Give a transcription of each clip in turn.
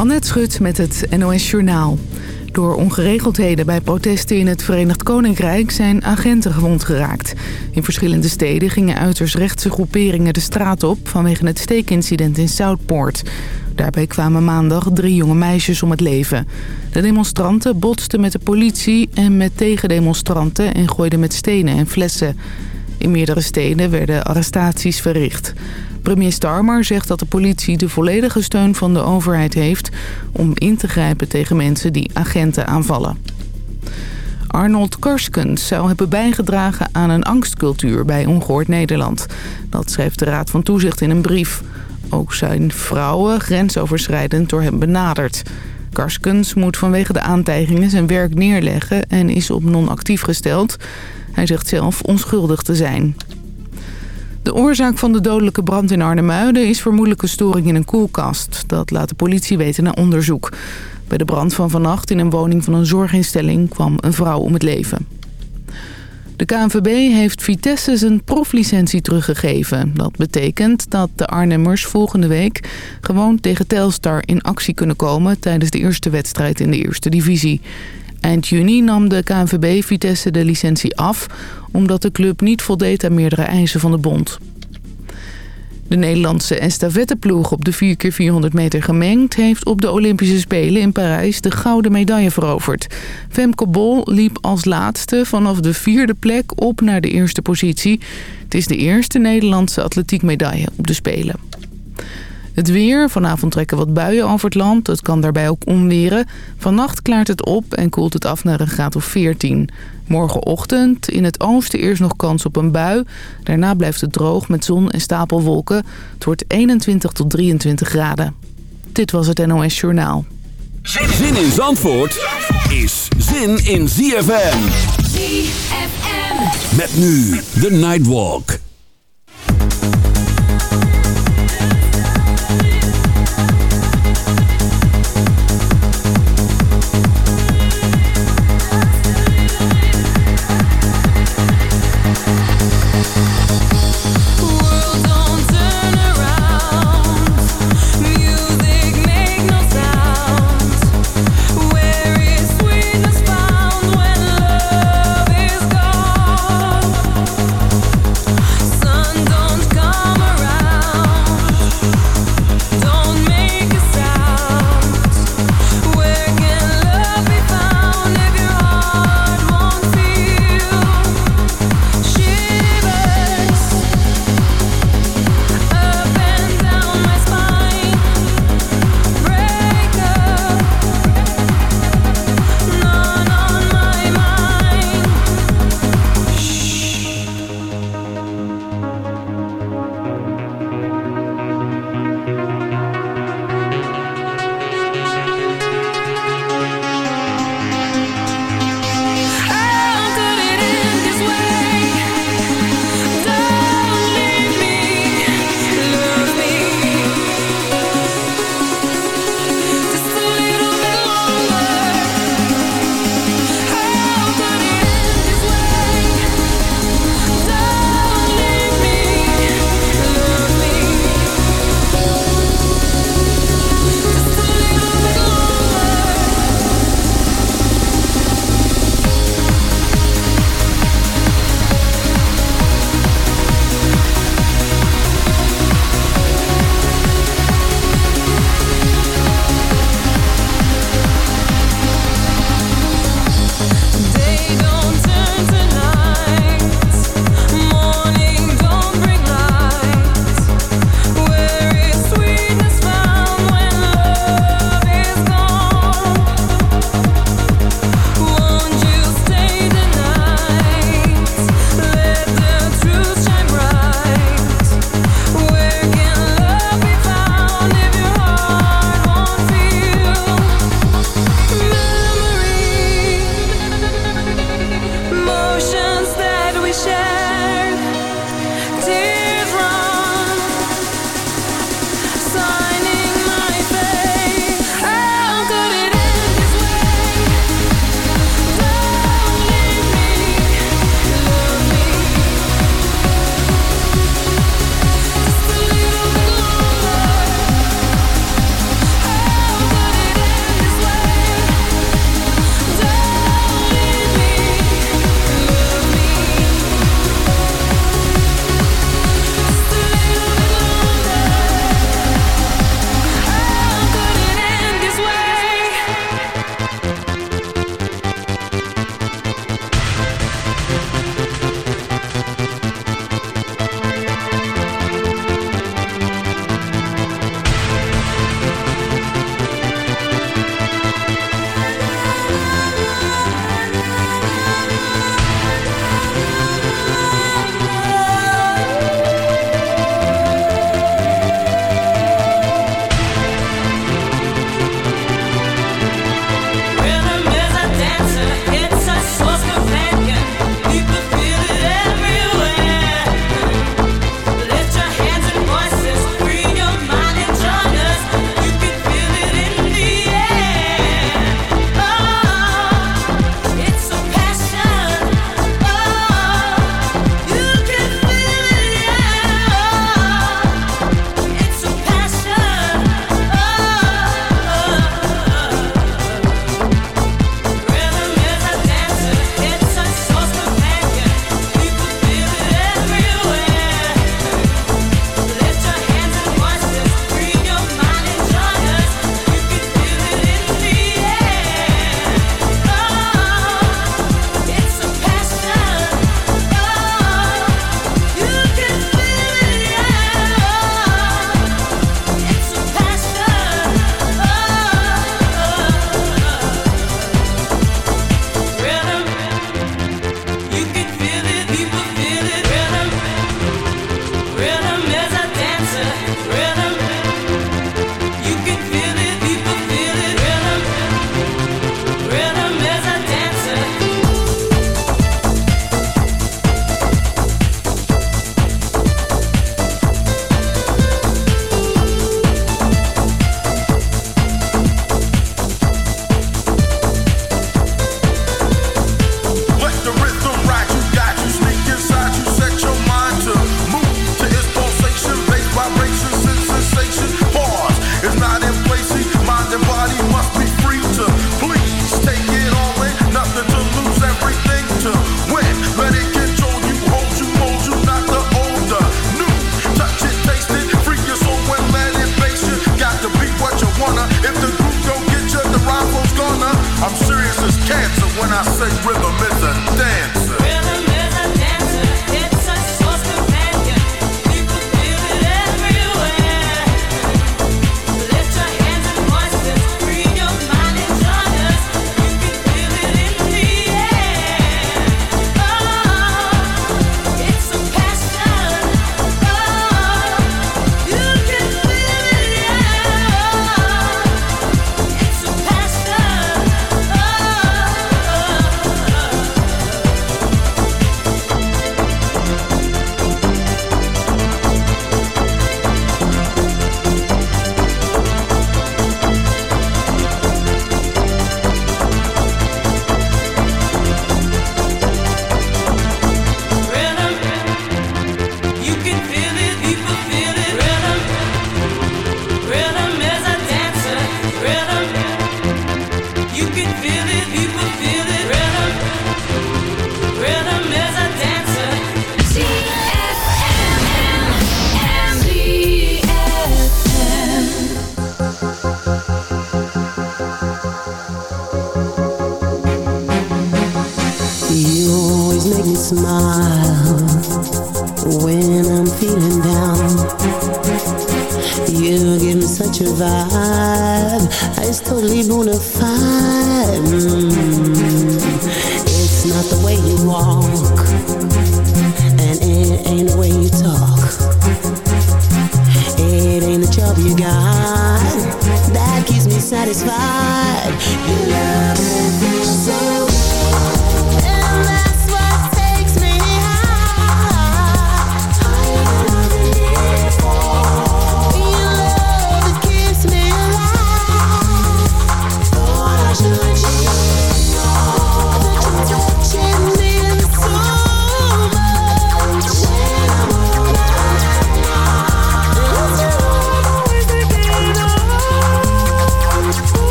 Annette Schut met het NOS Journaal. Door ongeregeldheden bij protesten in het Verenigd Koninkrijk zijn agenten gewond geraakt. In verschillende steden gingen uiterst rechtse groeperingen de straat op vanwege het steekincident in Southport. Daarbij kwamen maandag drie jonge meisjes om het leven. De demonstranten botsten met de politie en met tegendemonstranten en gooiden met stenen en flessen. In meerdere steden werden arrestaties verricht. Premier Starmer zegt dat de politie de volledige steun van de overheid heeft... om in te grijpen tegen mensen die agenten aanvallen. Arnold Karskens zou hebben bijgedragen aan een angstcultuur bij Ongehoord Nederland. Dat schrijft de Raad van Toezicht in een brief. Ook zijn vrouwen grensoverschrijdend door hem benaderd. Karskens moet vanwege de aantijgingen zijn werk neerleggen en is op non-actief gesteld. Hij zegt zelf onschuldig te zijn. De oorzaak van de dodelijke brand in Arnhemuiden is vermoedelijke storing in een koelkast. Dat laat de politie weten na onderzoek. Bij de brand van vannacht in een woning van een zorginstelling kwam een vrouw om het leven. De KNVB heeft Vitesse zijn proflicentie teruggegeven. Dat betekent dat de Arnhemmers volgende week gewoon tegen Telstar in actie kunnen komen... tijdens de eerste wedstrijd in de eerste divisie. Eind juni nam de KNVB Vitesse de licentie af... omdat de club niet voldeed aan meerdere eisen van de bond. De Nederlandse estafetteploeg op de 4x400 meter gemengd... heeft op de Olympische Spelen in Parijs de gouden medaille veroverd. Femke Bol liep als laatste vanaf de vierde plek op naar de eerste positie. Het is de eerste Nederlandse atletiekmedaille op de Spelen. Het weer. Vanavond trekken wat buien over het land. Het kan daarbij ook onweren. Vannacht klaart het op en koelt het af naar een graad of 14. Morgenochtend in het oosten eerst nog kans op een bui. Daarna blijft het droog met zon en stapelwolken. Het wordt 21 tot 23 graden. Dit was het NOS Journaal. Zin in Zandvoort is zin in ZFM. ZFM. Met nu de Nightwalk. Satisfied.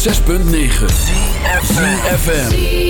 106.9 ZFM.